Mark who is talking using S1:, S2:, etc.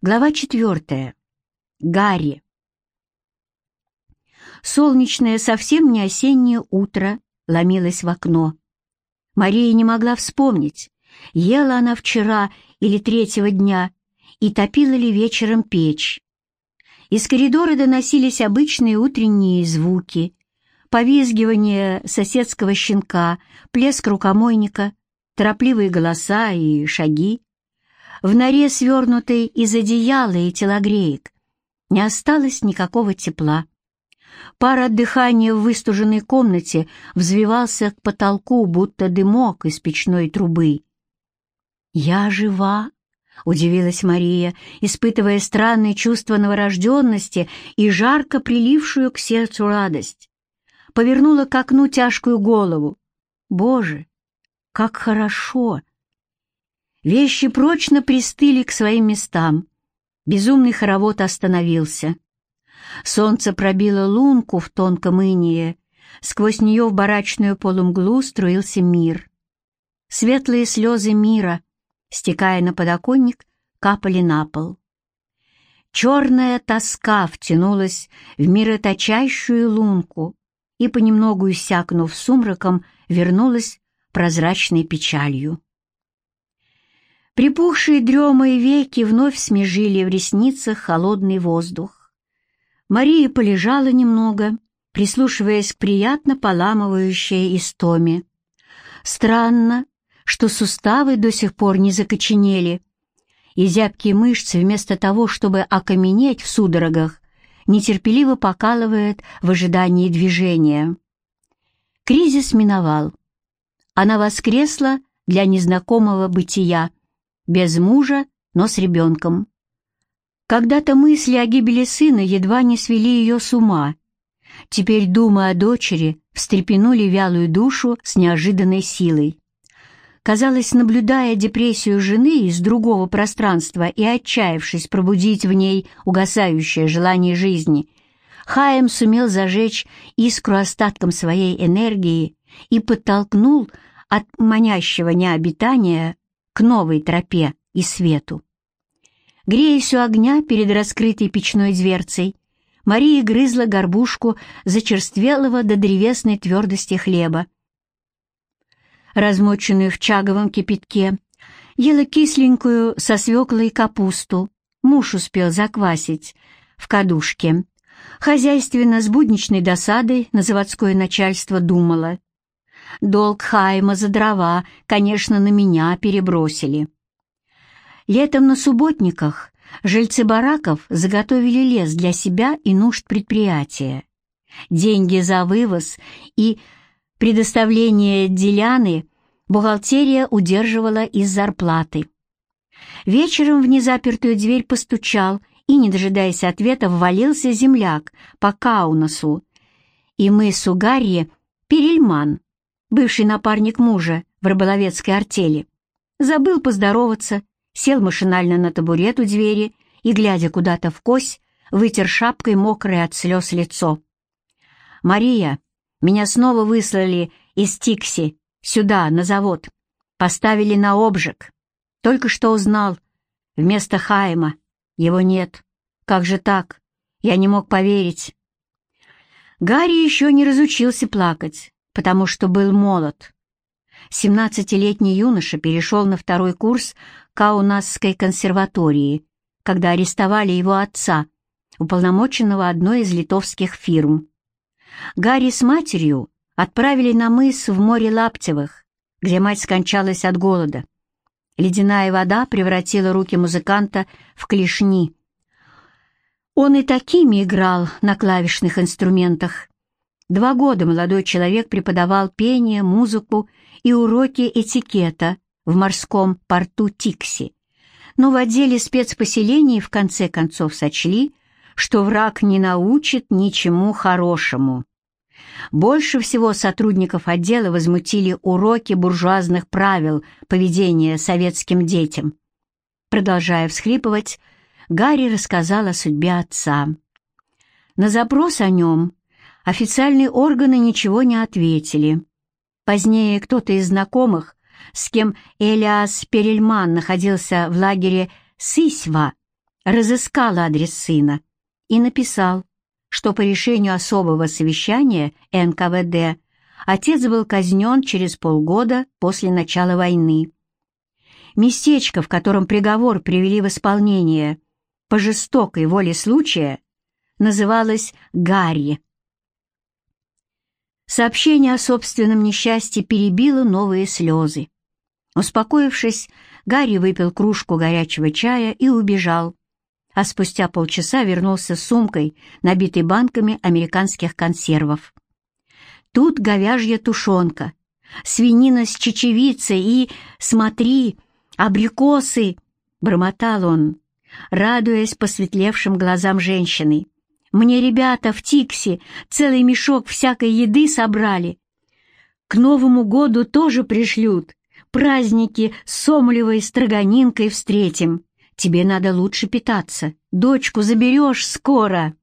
S1: Глава четвертая. Гарри. Солнечное, совсем не осеннее утро ломилось в окно. Мария не могла вспомнить, ела она вчера или третьего дня и топила ли вечером печь. Из коридора доносились обычные утренние звуки, повизгивание соседского щенка, плеск рукомойника, торопливые голоса и шаги. В норе, свернутой из одеяла и телогреек, не осталось никакого тепла. Пар от дыхания в выстуженной комнате взвивался к потолку, будто дымок из печной трубы. «Я жива!» — удивилась Мария, испытывая странное чувство новорожденности и жарко прилившую к сердцу радость. Повернула к окну тяжкую голову. «Боже, как хорошо!» Вещи прочно пристыли к своим местам. Безумный хоровод остановился. Солнце пробило лунку в тонком инее, сквозь нее в барачную полумглу струился мир. Светлые слезы мира, стекая на подоконник, капали на пол. Черная тоска втянулась в мироточащую лунку и, понемногу иссякнув сумраком, вернулась прозрачной печалью. Припухшие дремой веки вновь смежили в ресницах холодный воздух. Мария полежала немного, прислушиваясь к приятно поламывающей истоме. Странно, что суставы до сих пор не закоченели, и зябкие мышцы вместо того, чтобы окаменеть в судорогах, нетерпеливо покалывает в ожидании движения. Кризис миновал. Она воскресла для незнакомого бытия, без мужа, но с ребенком. Когда-то мысли о гибели сына едва не свели ее с ума. Теперь думы о дочери встрепенули вялую душу с неожиданной силой. Казалось, наблюдая депрессию жены из другого пространства и отчаявшись пробудить в ней угасающее желание жизни, Хаем сумел зажечь искру остатком своей энергии и подтолкнул от манящего необитания к новой тропе и свету. Греясь у огня перед раскрытой печной дверцей, Мария грызла горбушку зачерствелого до древесной твердости хлеба. Размоченную в чаговом кипятке, ела кисленькую со свеклой капусту, муж успел заквасить в кадушке. Хозяйственно с будничной досадой на заводское начальство думала. Долг Хайма за дрова, конечно, на меня перебросили. Летом на субботниках жильцы бараков заготовили лес для себя и нужд предприятия. Деньги за вывоз и предоставление деляны бухгалтерия удерживала из зарплаты. Вечером в незапертую дверь постучал и, не дожидаясь ответа, ввалился земляк по Каунасу, и мы с Угарье Перельман, бывший напарник мужа в рыболовецкой артели, забыл поздороваться, сел машинально на табурет у двери и, глядя куда-то в кось, вытер шапкой мокрое от слез лицо. «Мария, меня снова выслали из Тикси, сюда, на завод. Поставили на обжиг. Только что узнал, вместо Хайма его нет. Как же так? Я не мог поверить». Гарри еще не разучился плакать потому что был молод. Семнадцатилетний юноша перешел на второй курс Каунасской консерватории, когда арестовали его отца, уполномоченного одной из литовских фирм. Гарри с матерью отправили на мыс в море Лаптевых, где мать скончалась от голода. Ледяная вода превратила руки музыканта в клешни. Он и такими играл на клавишных инструментах, Два года молодой человек преподавал пение, музыку и уроки этикета в морском порту Тикси, но в отделе спецпоселений в конце концов сочли, что враг не научит ничему хорошему. Больше всего сотрудников отдела возмутили уроки буржуазных правил поведения советским детям. Продолжая всхлипывать, Гарри рассказал о судьбе отца. На запрос о нем Официальные органы ничего не ответили. Позднее кто-то из знакомых, с кем Элиас Перельман находился в лагере Сисьва, разыскал адрес сына и написал, что по решению особого совещания НКВД отец был казнен через полгода после начала войны. Местечко, в котором приговор привели в исполнение по жестокой воле случая, называлось Гарри. Сообщение о собственном несчастье перебило новые слезы. Успокоившись, Гарри выпил кружку горячего чая и убежал, а спустя полчаса вернулся с сумкой, набитой банками американских консервов. Тут говяжья тушенка, свинина с чечевицей и, смотри, абрикосы, — бормотал он, радуясь посветлевшим глазам женщины. Мне ребята в Тиксе целый мешок всякой еды собрали. К Новому году тоже пришлют. Праздники с сомлевой строганинкой встретим. Тебе надо лучше питаться. Дочку заберешь скоро.